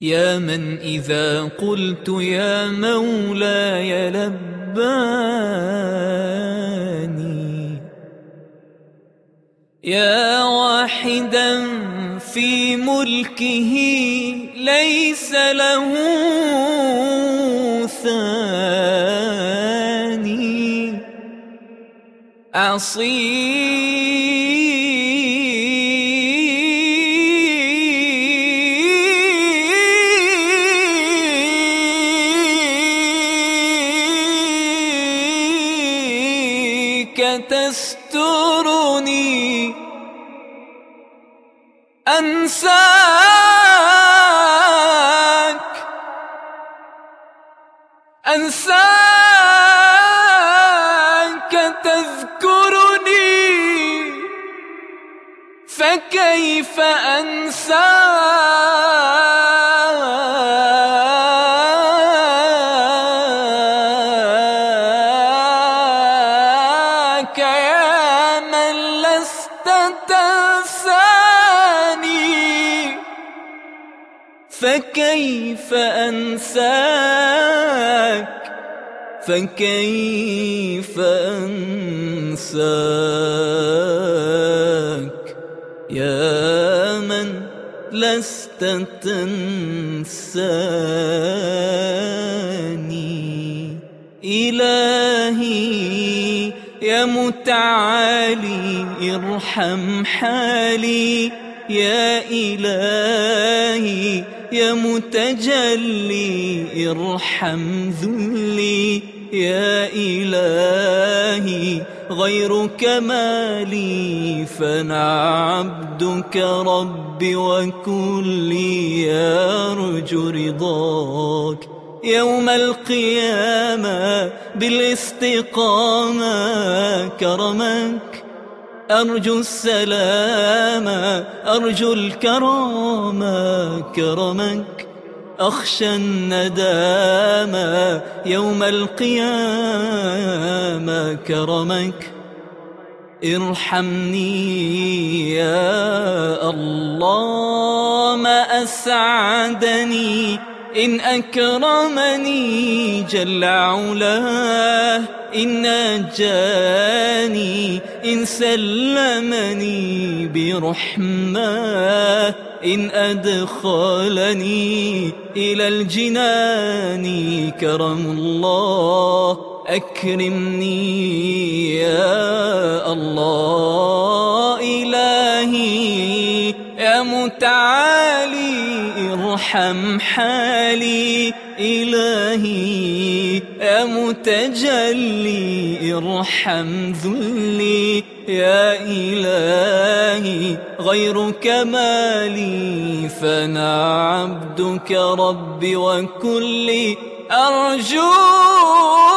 يا من إذا قلت يا مولاي لباني. يا واحدا في ملكه ليس له ثاني. عصير تسترني. أنساك. أنساك تذكرني. فكيف أنساك؟ فكيف أنساك؟ فكيف أنساك؟ يا من لست تنساني. إلهي يا متعالي ارحم حالي يا إلهي يا متجلي ارحم ذلي يا إلهي غير كمالي فأنا عبدك ربي وكلي يرجو رضاك يوم القيامة بالاستقامة كرمك. أرجو السلام أرجو الكرام كرمك. أخشى الندام يوم القيامة كرمك. ارحمني يا الله ما أسعدني إن أكرمني جل علاه إن نجاني إن سلمني برحمة إن أدخلني إلى الجنان كرم الله أكرمني يا الله إلهي يا متعالي ارحم حالي إلهي يا متجلي ارحم ذلي يا إلهي غير كمالي فأنا عبدك ربي وكلي أرجوك.